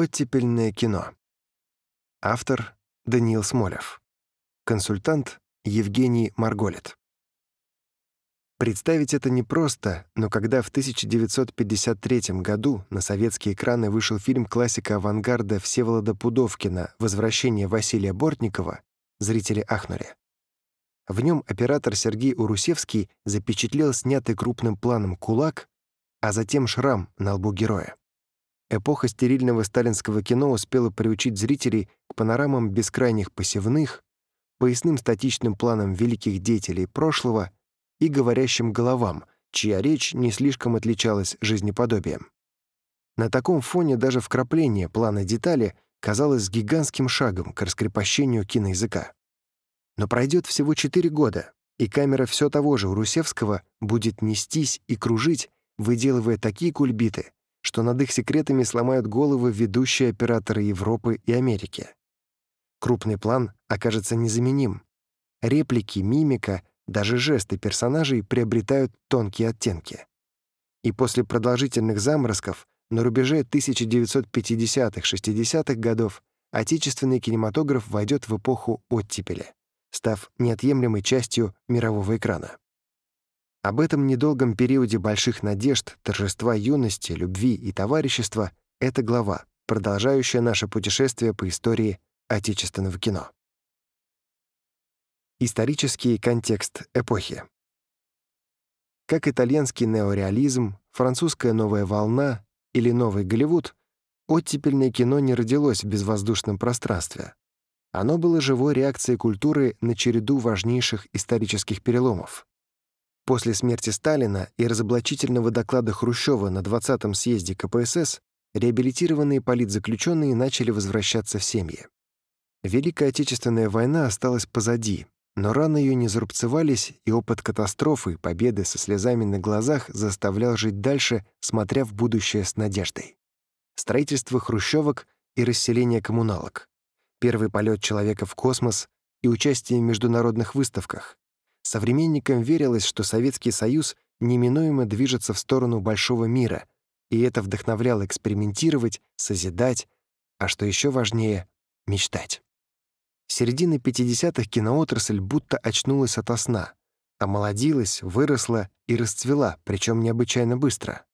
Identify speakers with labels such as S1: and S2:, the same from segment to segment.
S1: Оттепельное кино. Автор Даниил Смолев. Консультант Евгений Марголит. Представить это непросто, но когда в 1953 году на советские экраны вышел фильм классика авангарда Всеволода Пудовкина «Возвращение Василия Бортникова», зрители ахнули. В нем оператор Сергей Урусевский запечатлел снятый крупным планом кулак, а затем шрам на лбу героя. Эпоха стерильного сталинского кино успела приучить зрителей к панорамам бескрайних посевных, поясным статичным планам великих деятелей прошлого — и говорящим головам, чья речь не слишком отличалась жизнеподобием. На таком фоне даже вкрапление плана детали казалось гигантским шагом к раскрепощению киноязыка. Но пройдет всего четыре года, и камера все того же Урусевского будет нестись и кружить, выделывая такие кульбиты, что над их секретами сломают головы ведущие операторы Европы и Америки. Крупный план окажется незаменим. Реплики, мимика, даже жесты персонажей приобретают тонкие оттенки. И после продолжительных заморозков на рубеже 1950-60-х годов отечественный кинематограф войдет в эпоху оттепели, став неотъемлемой частью мирового экрана. Об этом недолгом периоде больших надежд, торжества юности, любви и товарищества — это глава, продолжающая наше путешествие по истории отечественного кино. Исторический контекст эпохи. Как итальянский неореализм, французская новая волна или новый Голливуд, оттепельное кино не родилось в безвоздушном пространстве. Оно было живой реакцией культуры на череду важнейших исторических переломов. После смерти Сталина и разоблачительного доклада Хрущева на 20-м съезде КПСС реабилитированные политзаключенные начали возвращаться в семьи. Великая Отечественная война осталась позади, но раны ее не зарубцевались, и опыт катастрофы, победы со слезами на глазах заставлял жить дальше, смотря в будущее с надеждой. Строительство хрущевок и расселение коммуналок. Первый полет человека в космос и участие в международных выставках. Современникам верилось, что Советский Союз неминуемо движется в сторону большого мира, и это вдохновляло экспериментировать, созидать, а что еще важнее — мечтать. С середины 50-х киноотрасль будто очнулась ото сна, омолодилась, выросла и расцвела, причем необычайно быстро.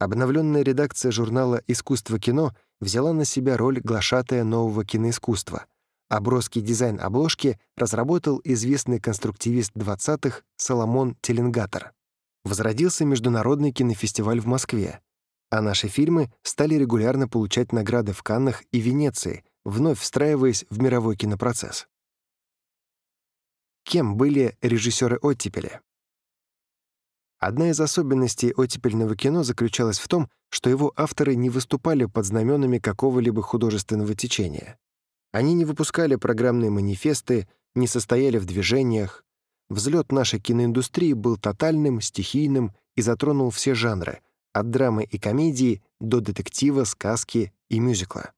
S1: Обновленная редакция журнала «Искусство кино» взяла на себя роль глашатая нового киноискусства, а броский дизайн обложки разработал известный конструктивист 20-х Соломон Теленгатор. Возродился Международный кинофестиваль в Москве, а наши фильмы стали регулярно получать награды в Каннах и Венеции, вновь встраиваясь в мировой кинопроцесс. Кем были режиссеры оттепели? Одна из особенностей оттепельного кино заключалась в том, что его авторы не выступали под знаменами какого-либо художественного течения. Они не выпускали программные манифесты, не состояли в движениях. Взлет нашей киноиндустрии был тотальным, стихийным и затронул все жанры, от драмы и комедии до детектива, сказки и мюзикла.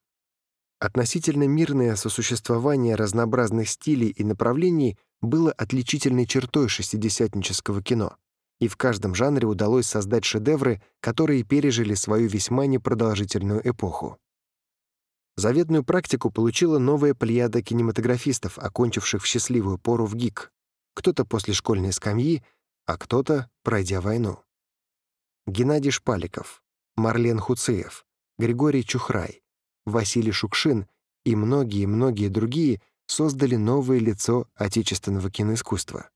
S1: Относительно мирное сосуществование разнообразных стилей и направлений было отличительной чертой шестидесятнического кино, и в каждом жанре удалось создать шедевры, которые пережили свою весьма непродолжительную эпоху. Заветную практику получила новая плеяда кинематографистов, окончивших в счастливую пору в ГИК. Кто-то после школьной скамьи, а кто-то пройдя войну. Геннадий Шпаликов, Марлен Хуцеев, Григорий Чухрай, Василий Шукшин и многие-многие другие создали новое лицо отечественного киноискусства.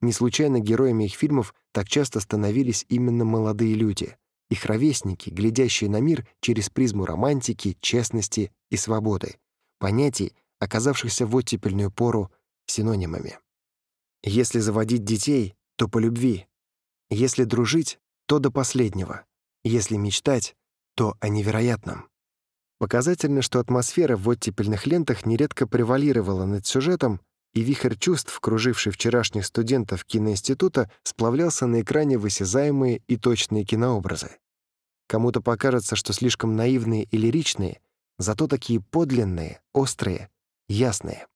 S1: Не случайно героями их фильмов так часто становились именно молодые люди, их ровесники, глядящие на мир через призму романтики, честности и свободы, понятий, оказавшихся в оттепельную пору синонимами. Если заводить детей, то по любви. Если дружить, то до последнего. Если мечтать, то о невероятном. Показательно, что атмосфера в оттепельных лентах нередко превалировала над сюжетом, и вихрь чувств, круживший вчерашних студентов киноинститута, сплавлялся на экране в осязаемые и точные кинообразы. Кому-то покажется, что слишком наивные и лиричные, зато такие подлинные, острые, ясные.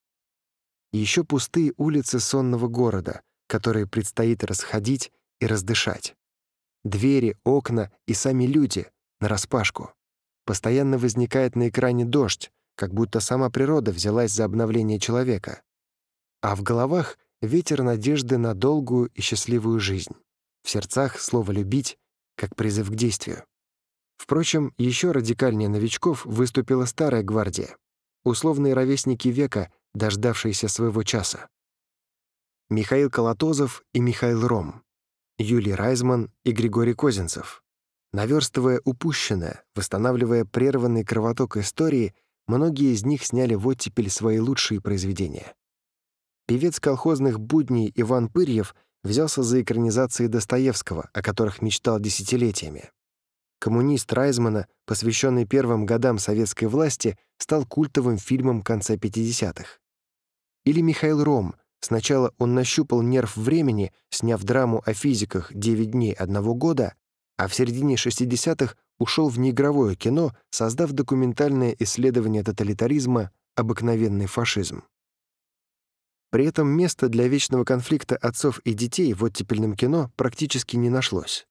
S1: И еще пустые улицы сонного города, которые предстоит расходить и раздышать. Двери, окна и сами люди нараспашку. постоянно возникает на экране дождь, как будто сама природа взялась за обновление человека. А в головах ветер надежды на долгую и счастливую жизнь. В сердцах слово «любить» как призыв к действию. Впрочем, еще радикальнее новичков выступила старая гвардия, условные ровесники века, дождавшиеся своего часа. Михаил Колотозов и Михаил Ром, Юлий Райзман и Григорий Козинцев. Наверстывая упущенное, восстанавливая прерванный кровоток истории, многие из них сняли в оттепель свои лучшие произведения. Певец колхозных будней Иван Пырьев взялся за экранизации Достоевского, о которых мечтал десятилетиями. Коммунист Райзмана, посвященный первым годам советской власти, стал культовым фильмом конца 50-х. Или Михаил Ром. Сначала он нащупал нерв времени, сняв драму о физиках «9 дней одного года», а в середине 60-х ушел в неигровое кино, создав документальное исследование тоталитаризма «Обыкновенный фашизм». При этом места для вечного конфликта отцов и детей в оттепельном кино практически не нашлось.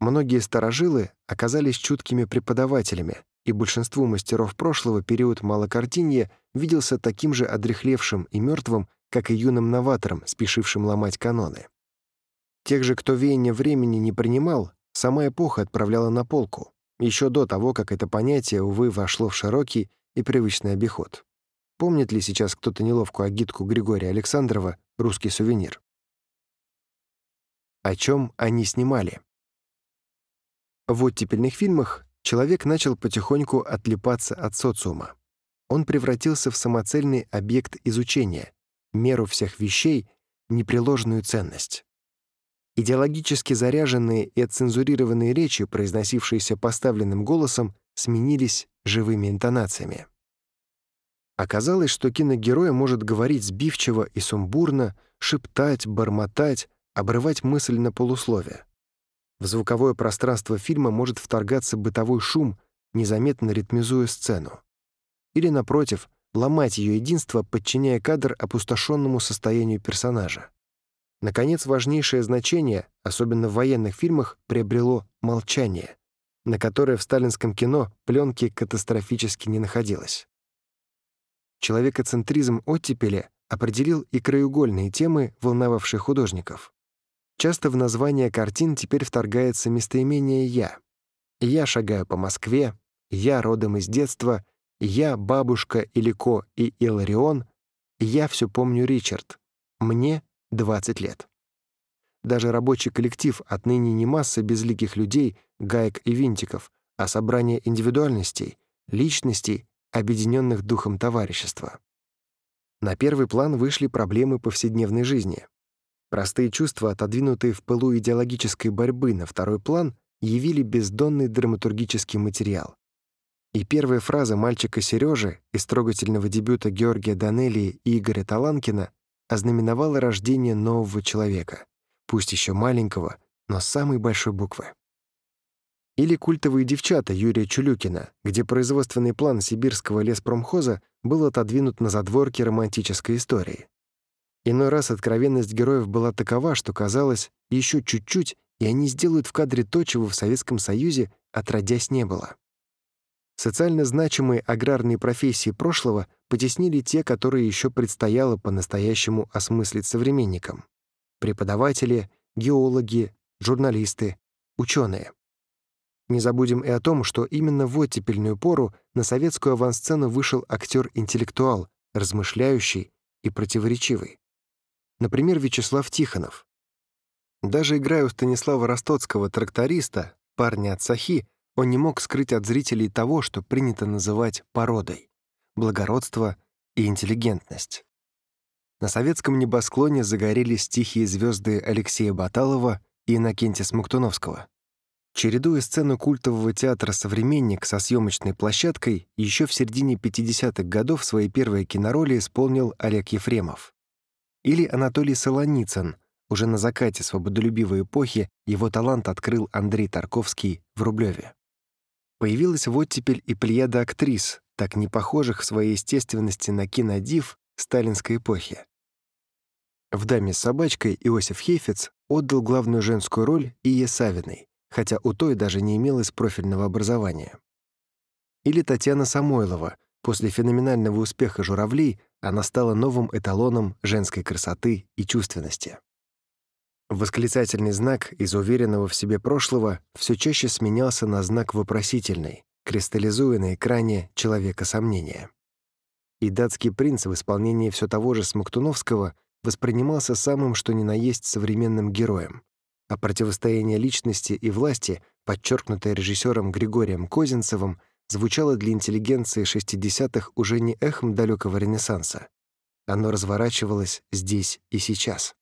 S1: Многие старожилы оказались чуткими преподавателями, и большинству мастеров прошлого период малокартинья виделся таким же одрехлевшим и мертвым, как и юным новатором, спешившим ломать каноны. Тех же, кто веяние времени не принимал, сама эпоха отправляла на полку, еще до того, как это понятие, увы, вошло в широкий и привычный обиход. Помнит ли сейчас кто-то неловкую агитку Григория Александрова «Русский сувенир»? О чем они снимали? В оттепельных фильмах человек начал потихоньку отлипаться от социума. Он превратился в самоцельный объект изучения, меру всех вещей, непреложную ценность. Идеологически заряженные и отцензурированные речи, произносившиеся поставленным голосом, сменились живыми интонациями. Оказалось, что киногерой может говорить сбивчиво и сумбурно, шептать, бормотать, обрывать мысль на полусловие. В звуковое пространство фильма может вторгаться бытовой шум, незаметно ритмизуя сцену. Или, напротив, ломать ее единство, подчиняя кадр опустошенному состоянию персонажа. Наконец, важнейшее значение, особенно в военных фильмах, приобрело молчание, на которое в сталинском кино пленки катастрофически не находилось. Человекоцентризм оттепели определил и краеугольные темы, волновавшие художников. Часто в название картин теперь вторгается местоимение «я». «Я шагаю по Москве», «Я родом из детства», «Я бабушка Илико и Иларион», «Я все помню Ричард», «Мне 20 лет». Даже рабочий коллектив отныне не масса безликих людей, гаек и винтиков, а собрание индивидуальностей, личностей, объединенных духом товарищества. На первый план вышли проблемы повседневной жизни. Простые чувства, отодвинутые в пылу идеологической борьбы на второй план, явили бездонный драматургический материал. И первая фраза мальчика Сережи из трогательного дебюта Георгия Данелии и Игоря Таланкина ознаменовала рождение нового человека, пусть еще маленького, но самой большой буквы. Или «Культовые девчата» Юрия Чулюкина, где производственный план сибирского леспромхоза был отодвинут на задворке романтической истории. Иной раз откровенность героев была такова, что казалось, еще чуть-чуть, и они сделают в кадре то, чего в Советском Союзе отродясь не было. Социально значимые аграрные профессии прошлого потеснили те, которые еще предстояло по-настоящему осмыслить современникам. Преподаватели, геологи, журналисты, ученые. Не забудем и о том, что именно в оттепельную пору на советскую авансцену вышел актер-интеллектуал, размышляющий и противоречивый. Например, Вячеслав Тихонов. Даже играя у Станислава Ростоцкого тракториста, парня от Сахи, он не мог скрыть от зрителей того, что принято называть породой — благородство и интеллигентность. На советском небосклоне загорелись тихие звезды Алексея Баталова и Иннокентия Смоктуновского. Чередуя сцену культового театра «Современник» со съемочной площадкой, еще в середине 50-х годов свои первые кинороли исполнил Олег Ефремов. Или Анатолий Солоницын. Уже на закате свободолюбивой эпохи его талант открыл Андрей Тарковский в Рублеве. Появилась в оттепель и плеяда актрис, так не похожих в своей естественности на кинодив сталинской эпохи. В «Даме с собачкой» Иосиф Хейфец отдал главную женскую роль Ие Савиной, хотя у той даже не имелось профильного образования. Или Татьяна Самойлова. После феноменального успеха «Журавлей» она стала новым эталоном женской красоты и чувственности. Восклицательный знак из уверенного в себе прошлого все чаще сменялся на знак вопросительный, кристаллизуя на экране человека сомнения. И датский принц в исполнении все того же Смоктуновского воспринимался самым что ни на есть современным героем, а противостояние личности и власти, подчеркнутое режиссером Григорием Козинцевым, звучало для интеллигенции 60-х уже не эхом далекого Ренессанса. Оно разворачивалось здесь и сейчас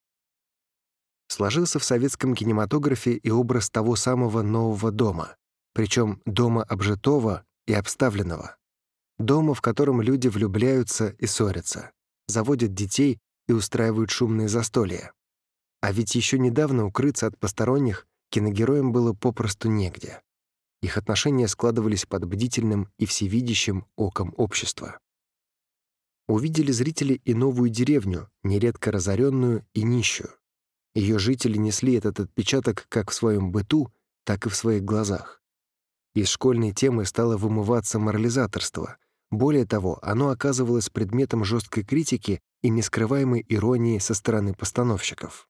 S1: сложился в советском кинематографе и образ того самого нового дома, причем дома обжитого и обставленного. Дома, в котором люди влюбляются и ссорятся, заводят детей и устраивают шумные застолья. А ведь еще недавно укрыться от посторонних киногероям было попросту негде. Их отношения складывались под бдительным и всевидящим оком общества. Увидели зрители и новую деревню, нередко разоренную и нищую. Ее жители несли этот отпечаток как в своем быту, так и в своих глазах. Из школьной темы стало вымываться морализаторство. Более того, оно оказывалось предметом жесткой критики и нескрываемой иронии со стороны постановщиков.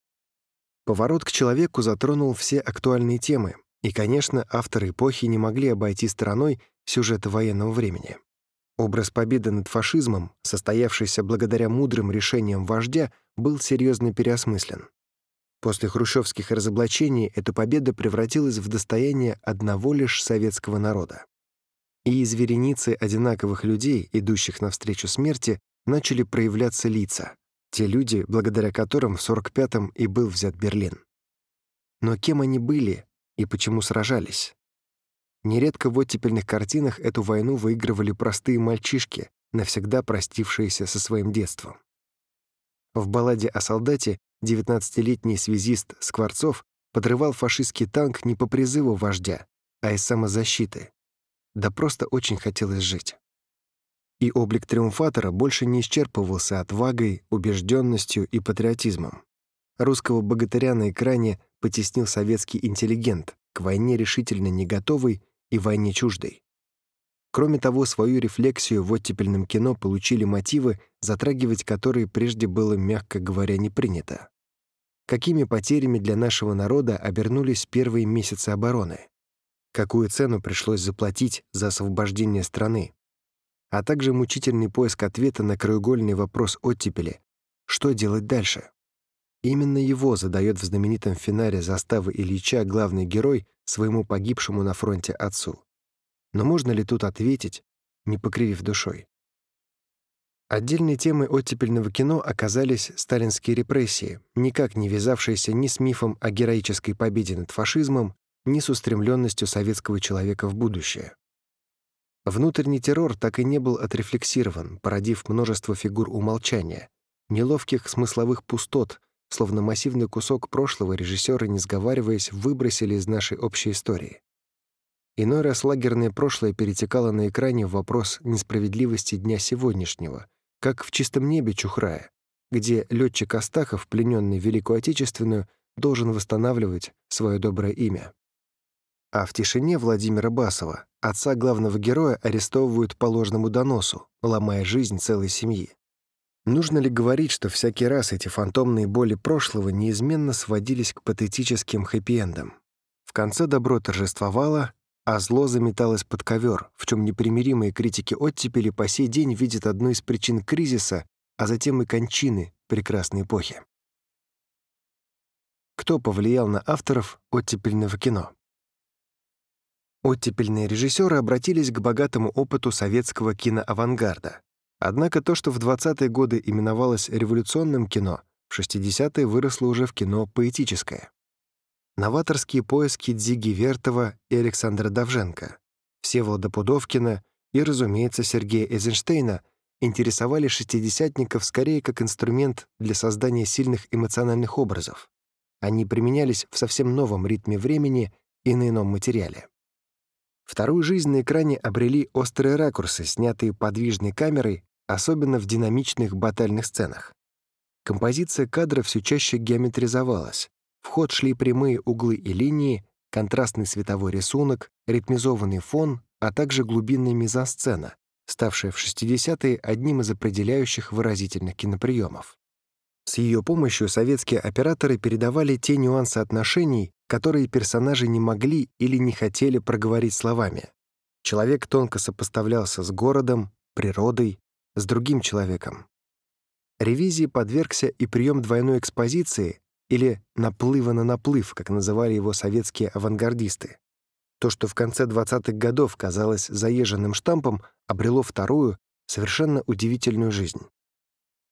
S1: Поворот к человеку затронул все актуальные темы, и, конечно, авторы эпохи не могли обойти стороной сюжета военного времени. Образ победы над фашизмом, состоявшийся благодаря мудрым решениям вождя, был серьезно переосмыслен. После хрущевских разоблачений эта победа превратилась в достояние одного лишь советского народа. И из вереницы одинаковых людей, идущих навстречу смерти, начали проявляться лица, те люди, благодаря которым в 45-м и был взят Берлин. Но кем они были и почему сражались? Нередко в оттепельных картинах эту войну выигрывали простые мальчишки, навсегда простившиеся со своим детством. В балладе о солдате 19-летний связист Скворцов подрывал фашистский танк не по призыву вождя, а из самозащиты. Да просто очень хотелось жить. И облик триумфатора больше не исчерпывался отвагой, убежденностью и патриотизмом. Русского богатыря на экране потеснил советский интеллигент, к войне решительно не готовый и войне чуждой. Кроме того, свою рефлексию в оттепельном кино получили мотивы, затрагивать которые прежде было, мягко говоря, не принято. Какими потерями для нашего народа обернулись первые месяцы обороны? Какую цену пришлось заплатить за освобождение страны? А также мучительный поиск ответа на краеугольный вопрос оттепели «Что делать дальше?» Именно его задает в знаменитом финале заставы Ильича главный герой своему погибшему на фронте отцу. Но можно ли тут ответить, не покривив душой? Отдельной темой оттепельного кино оказались сталинские репрессии, никак не вязавшиеся ни с мифом о героической победе над фашизмом, ни с устремленностью советского человека в будущее. Внутренний террор так и не был отрефлексирован, породив множество фигур умолчания, неловких смысловых пустот, словно массивный кусок прошлого режиссеры, не сговариваясь, выбросили из нашей общей истории. Иной раз лагерное прошлое перетекало на экране в вопрос несправедливости дня сегодняшнего, как в «Чистом небе» Чухрая, где летчик Астахов, плененный Великую Отечественную, должен восстанавливать свое доброе имя. А в «Тишине» Владимира Басова отца главного героя арестовывают по ложному доносу, ломая жизнь целой семьи. Нужно ли говорить, что всякий раз эти фантомные боли прошлого неизменно сводились к патетическим хэппи-эндам? В конце добро торжествовало, а зло заметалось под ковер, в чем непримиримые критики оттепели по сей день видят одну из причин кризиса, а затем и кончины прекрасной эпохи. Кто повлиял на авторов оттепельного кино? Оттепельные режиссеры обратились к богатому опыту советского киноавангарда. Однако то, что в 20-е годы именовалось революционным кино, в 60-е выросло уже в кино поэтическое новаторские поиски Дзиги Вертова и Александра Давженко, Всеволода Пудовкина и, разумеется, Сергея Эйзенштейна интересовали шестидесятников скорее как инструмент для создания сильных эмоциональных образов. Они применялись в совсем новом ритме времени и на ином материале. Вторую жизнь на экране обрели острые ракурсы, снятые подвижной камерой, особенно в динамичных батальных сценах. Композиция кадра все чаще геометризовалась, в ход шли прямые углы и линии, контрастный световой рисунок, ритмизованный фон а также глубинная мизансцена, ставшая в 60-е одним из определяющих выразительных киноприемов. С ее помощью советские операторы передавали те нюансы отношений, которые персонажи не могли или не хотели проговорить словами. Человек тонко сопоставлялся с городом, природой, с другим человеком. Ревизии подвергся и прием двойной экспозиции или наплыва на наплыв, как называли его советские авангардисты. То, что в конце 20-х годов казалось заезженным штампом, обрело вторую, совершенно удивительную жизнь.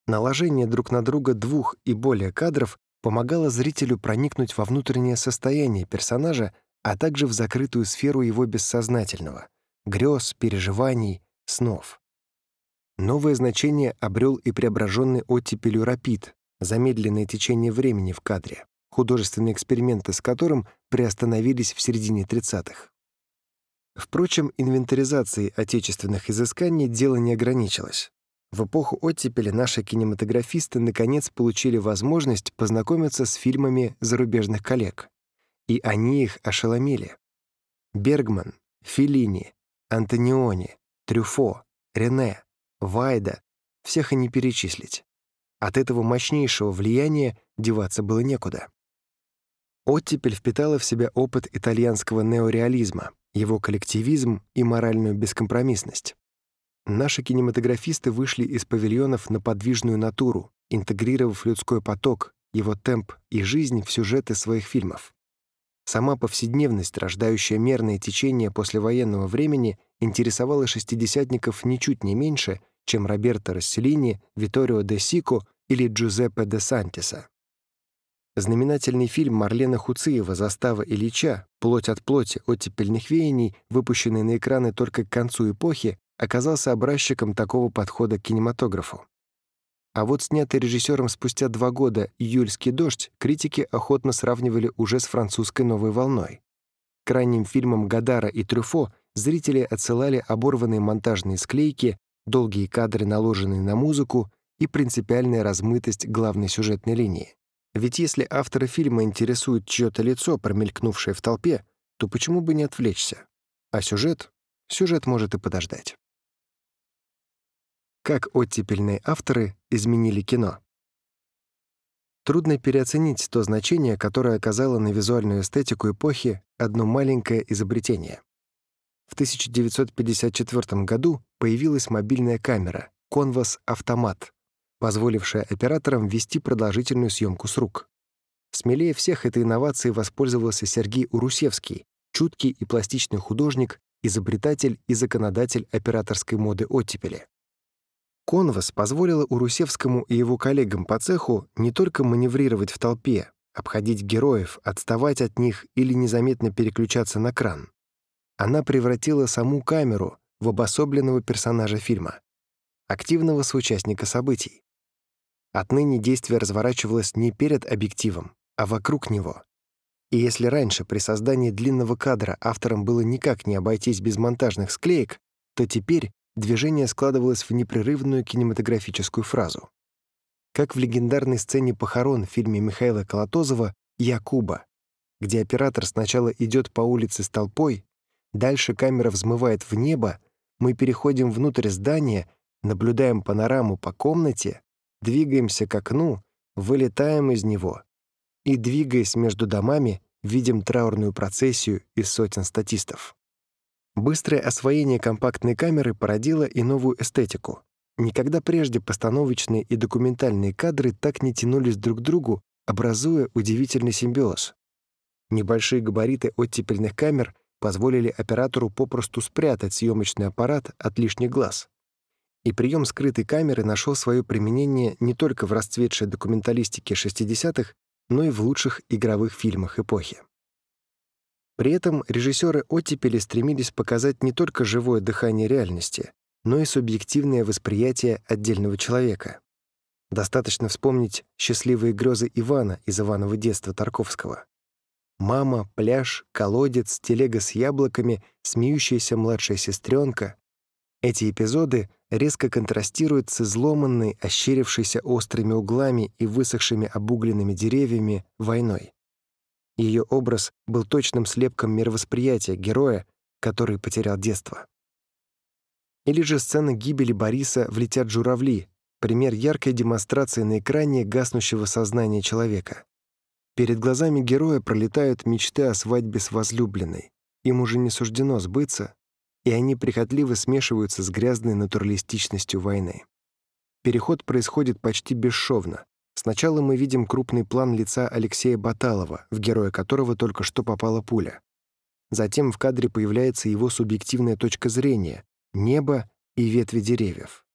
S1: Наложение друг на друга двух и более кадров помогало зрителю проникнуть во внутреннее состояние персонажа, а также в закрытую сферу его бессознательного — грез, переживаний, снов. Новое значение обрел и преображенный оттепелью рапид, замедленное течение времени в кадре, художественные эксперименты с которым приостановились в середине 30-х. Впрочем, инвентаризацией отечественных изысканий дело не ограничилось. В эпоху оттепели наши кинематографисты наконец получили возможность познакомиться с фильмами зарубежных коллег. И они их ошеломили. Бергман, Феллини, Антониони, Трюфо, Рене, Вайда — всех и не перечислить. От этого мощнейшего влияния деваться было некуда. Оттепель впитала в себя опыт итальянского неореализма, его коллективизм и моральную бескомпромиссность. Наши кинематографисты вышли из павильонов на подвижную натуру, интегрировав людской поток, его темп и жизнь в сюжеты своих фильмов. Сама повседневность, рождающая мерное течение послевоенного времени, интересовала шестидесятников ничуть не меньше, чем Роберто Расселини, Виторио де Сико или Джузеппе де Сантиса. Знаменательный фильм Марлена Хуциева «Застава Ильича. Плоть от плоти. Оттепельных веяний», выпущенный на экраны только к концу эпохи, оказался образчиком такого подхода к кинематографу. А вот снятый режиссером спустя два года «Июльский дождь» критики охотно сравнивали уже с французской «Новой волной». Крайним фильмом Гадара и Трюфо зрители отсылали оборванные монтажные склейки, долгие кадры, наложенные на музыку, и принципиальная размытость главной сюжетной линии. Ведь если автора фильма интересует чье-то лицо, промелькнувшее в толпе, то почему бы не отвлечься? А сюжет? Сюжет может и подождать. Как оттепельные авторы изменили кино? Трудно переоценить то значение, которое оказало на визуальную эстетику эпохи одно маленькое изобретение. В 1954 году появилась мобильная камера Convas Автомат, позволившая операторам вести продолжительную съемку с рук. Смелее всех этой инновацией воспользовался Сергей Урусевский, чуткий и пластичный художник, изобретатель и законодатель операторской моды оттепели. Конвас позволила Урусевскому и его коллегам по цеху не только маневрировать в толпе, обходить героев, отставать от них или незаметно переключаться на кран. Она превратила саму камеру в обособленного персонажа фильма, активного соучастника событий. Отныне действие разворачивалось не перед объективом, а вокруг него. И если раньше при создании длинного кадра авторам было никак не обойтись без монтажных склеек, то теперь движение складывалось в непрерывную кинематографическую фразу. Как в легендарной сцене похорон в фильме Михаила Колотозова «Якуба», где оператор сначала идет по улице с толпой, дальше камера взмывает в небо, мы переходим внутрь здания, наблюдаем панораму по комнате, двигаемся к окну, вылетаем из него и, двигаясь между домами, видим траурную процессию из сотен статистов. Быстрое освоение компактной камеры породило и новую эстетику. Никогда прежде постановочные и документальные кадры так не тянулись друг к другу, образуя удивительный симбиоз. Небольшие габариты оттепельных камер позволили оператору попросту спрятать съемочный аппарат от лишних глаз. И прием скрытой камеры нашел свое применение не только в расцветшей документалистике 60-х, но и в лучших игровых фильмах эпохи. При этом режиссеры оттепели стремились показать не только живое дыхание реальности, но и субъективное восприятие отдельного человека. Достаточно вспомнить счастливые грезы Ивана из Иванова детства Тарковского. Мама, пляж, колодец, телега с яблоками, смеющаяся младшая сестренка. Эти эпизоды резко контрастирует с изломанной, ощерившейся острыми углами и высохшими обугленными деревьями войной. Ее образ был точным слепком мировосприятия героя, который потерял детство. Или же сцена гибели Бориса в «Летят журавли», пример яркой демонстрации на экране гаснущего сознания человека. Перед глазами героя пролетают мечты о свадьбе с возлюбленной. Им уже не суждено сбыться, и они прихотливо смешиваются с грязной натуралистичностью войны. Переход происходит почти бесшовно. Сначала мы видим крупный план лица Алексея Баталова, в героя которого только что попала пуля. Затем в кадре появляется его субъективная точка зрения — небо и ветви деревьев.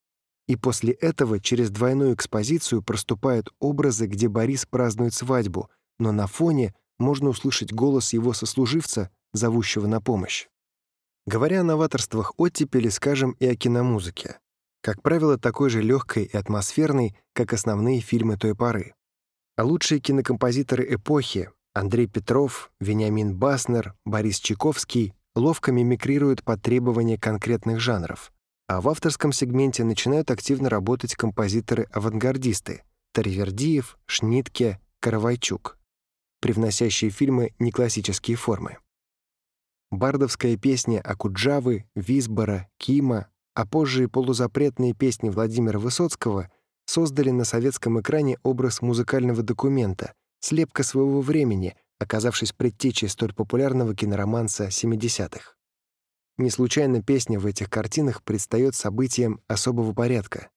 S1: И после этого через двойную экспозицию проступают образы, где Борис празднует свадьбу, но на фоне можно услышать голос его сослуживца, зовущего на помощь. Говоря о новаторствах оттепели, скажем и о киномузыке. Как правило, такой же легкой и атмосферной, как основные фильмы той поры. А лучшие кинокомпозиторы эпохи Андрей Петров, Вениамин Баснер, Борис Чайковский ловко мимикрируют под требования конкретных жанров, а в авторском сегменте начинают активно работать композиторы-авангардисты Таривердиев, Шнитке, Каравайчук, привносящие фильмы неклассические формы. Бардовская песня Акуджавы, Висбора, Кима, а позже и полузапретные песни Владимира Высоцкого создали на советском экране образ музыкального документа, слепка своего времени, оказавшись предтечей столь популярного кинороманса 70-х. Не случайно песня в этих картинах предстает событием особого порядка.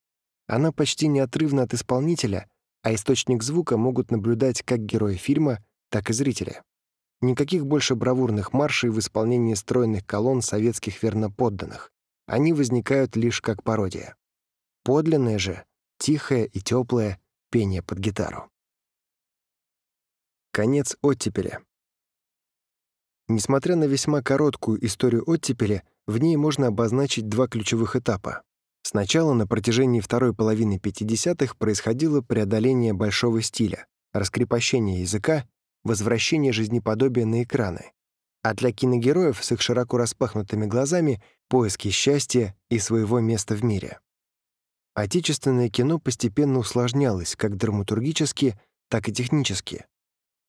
S1: Она почти неотрывна от исполнителя, а источник звука могут наблюдать как герои фильма, так и зрители. Никаких больше бравурных маршей в исполнении стройных колонн советских верноподданных. Они возникают лишь как пародия. Подлинное же — тихое и теплое пение под гитару. Конец оттепели. Несмотря на весьма короткую историю оттепели, в ней можно обозначить два ключевых этапа. Сначала на протяжении второй половины 50-х происходило преодоление большого стиля, раскрепощение языка возвращение жизнеподобия на экраны, а для киногероев с их широко распахнутыми глазами — поиски счастья и своего места в мире. Отечественное кино постепенно усложнялось как драматургически, так и технически.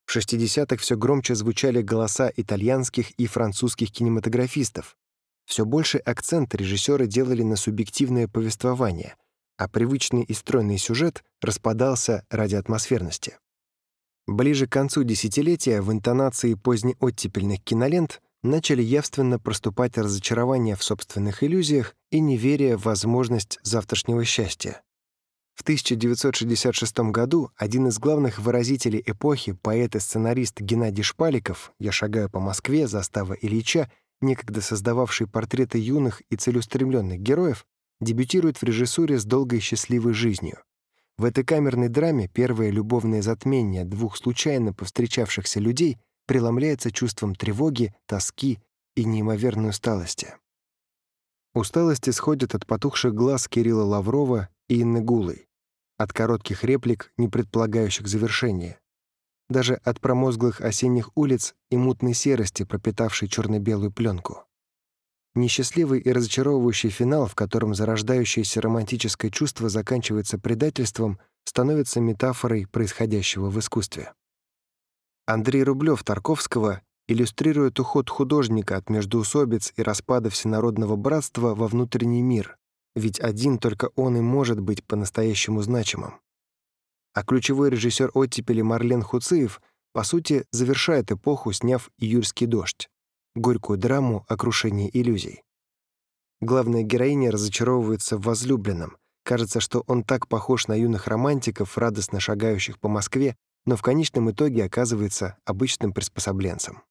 S1: В 60-х все громче звучали голоса итальянских и французских кинематографистов. Все больше акцент режиссеры делали на субъективное повествование, а привычный и стройный сюжет распадался ради атмосферности. Ближе к концу десятилетия в интонации позднеоттепельных кинолент начали явственно проступать разочарование в собственных иллюзиях и неверие в возможность завтрашнего счастья. В 1966 году один из главных выразителей эпохи, поэт и сценарист Геннадий Шпаликов «Я шагаю по Москве» застава Ильича, некогда создававший портреты юных и целеустремленных героев, дебютирует в режиссуре с долгой счастливой жизнью. В этой камерной драме первое любовное затмение двух случайно повстречавшихся людей преломляется чувством тревоги, тоски и неимоверной усталости. Усталость исходит от потухших глаз Кирилла Лаврова и Инны Гулой, от коротких реплик, не предполагающих завершения, даже от промозглых осенних улиц и мутной серости, пропитавшей черно-белую пленку. Несчастливый и разочаровывающий финал, в котором зарождающееся романтическое чувство заканчивается предательством, становится метафорой происходящего в искусстве. Андрей Рублев Тарковского иллюстрирует уход художника от междоусобиц и распада всенародного братства во внутренний мир, ведь один только он и может быть по-настоящему значимым. А ключевой режиссер оттепели Марлен Хуциев, по сути, завершает эпоху, сняв «Июльский дождь» горькую драму о крушении иллюзий. Главная героиня разочаровывается в возлюбленном. Кажется, что он так похож на юных романтиков, радостно шагающих по Москве, но в конечном итоге оказывается обычным приспособленцем.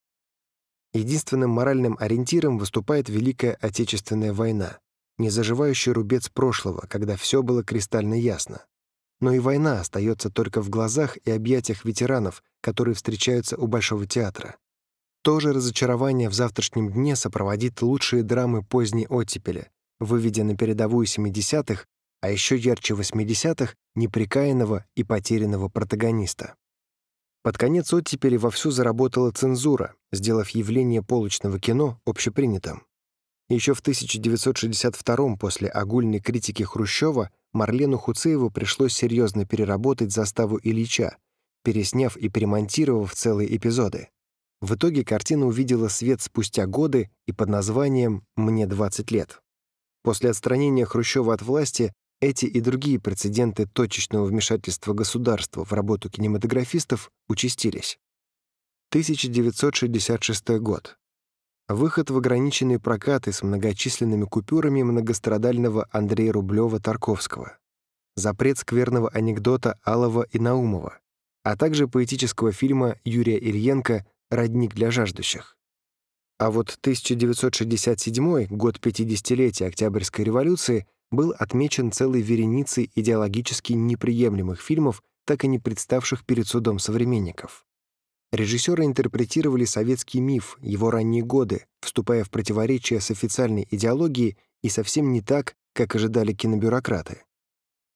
S1: Единственным моральным ориентиром выступает Великая Отечественная война, незаживающий рубец прошлого, когда все было кристально ясно. Но и война остается только в глазах и объятиях ветеранов, которые встречаются у Большого театра. То же разочарование в завтрашнем дне сопроводит лучшие драмы поздней оттепели, выведя на передовую 70-х, а еще ярче 80-х, неприкаянного и потерянного протагониста. Под конец оттепели вовсю заработала цензура, сделав явление полочного кино общепринятым. Еще в 1962 после огульной критики Хрущева Марлену Хуцееву пришлось серьезно переработать заставу Ильича, пересняв и перемонтировав целые эпизоды. В итоге картина увидела свет спустя годы и под названием «Мне 20 лет». После отстранения Хрущева от власти эти и другие прецеденты точечного вмешательства государства в работу кинематографистов участились. 1966 год. Выход в ограниченные прокаты с многочисленными купюрами многострадального Андрея Рублева-Тарковского. Запрет скверного анекдота Алова и Наумова, а также поэтического фильма Юрия Ильенко «Родник для жаждущих». А вот 1967 год 50-летия Октябрьской революции был отмечен целой вереницей идеологически неприемлемых фильмов, так и не представших перед судом современников. Режиссеры интерпретировали советский миф, его ранние годы, вступая в противоречие с официальной идеологией и совсем не так, как ожидали кинобюрократы.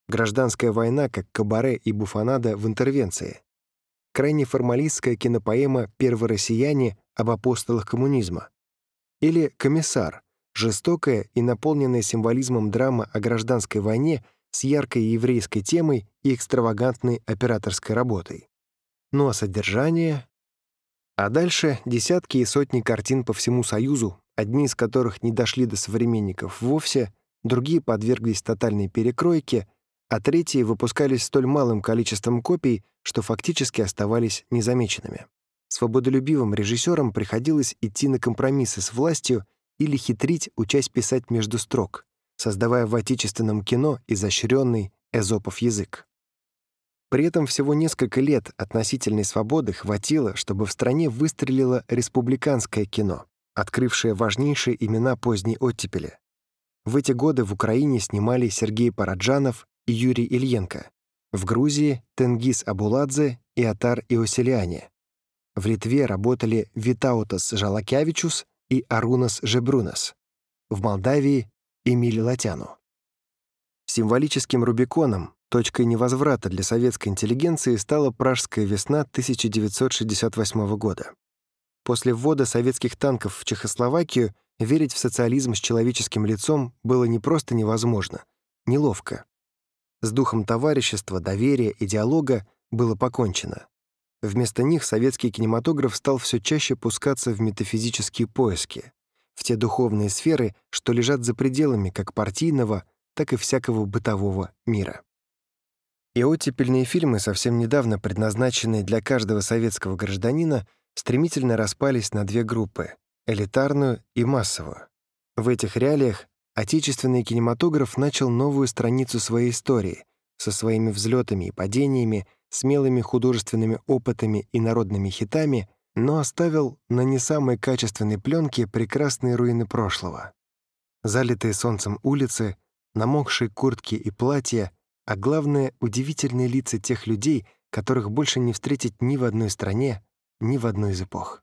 S1: Гражданская война как кабаре и буфанада в интервенции. Крайне формалистская кинопоэма «Первые россияне» об апостолах коммунизма. Или «Комиссар», жестокая и наполненная символизмом драма о гражданской войне с яркой еврейской темой и экстравагантной операторской работой. Ну а содержание... А дальше десятки и сотни картин по всему Союзу, одни из которых не дошли до современников вовсе, другие подверглись тотальной перекройке, а третьи выпускались столь малым количеством копий, что фактически оставались незамеченными. Свободолюбивым режиссерам приходилось идти на компромиссы с властью или хитрить, учась писать между строк, создавая в отечественном кино изощренный эзопов язык. При этом всего несколько лет относительной свободы хватило, чтобы в стране выстрелило республиканское кино, открывшее важнейшие имена поздней оттепели. В эти годы в Украине снимали Сергей Параджанов и Юрий Ильенко, в Грузии — Тенгиз Абуладзе и Атар Иоселиане. В Литве работали Витаутас Жалакявичус и Арунас Жебрунас. В Молдавии — Эмиль Латяну. Символическим Рубиконом Точкой невозврата для советской интеллигенции стала Пражская весна 1968 года. После ввода советских танков в Чехословакию верить в социализм с человеческим лицом было не просто невозможно, неловко. С духом товарищества, доверия и диалога было покончено. Вместо них советский кинематограф стал все чаще пускаться в метафизические поиски, в те духовные сферы, что лежат за пределами как партийного, так и всякого бытового мира. И оттепельные фильмы, совсем недавно предназначенные для каждого советского гражданина, стремительно распались на две группы — элитарную и массовую. В этих реалиях отечественный кинематограф начал новую страницу своей истории со своими взлетами и падениями, смелыми художественными опытами и народными хитами, но оставил на не самой качественной пленке прекрасные руины прошлого. Залитые солнцем улицы, намокшие куртки и платья — а главное — удивительные лица тех людей, которых больше не встретить ни в одной стране, ни в одной из эпох.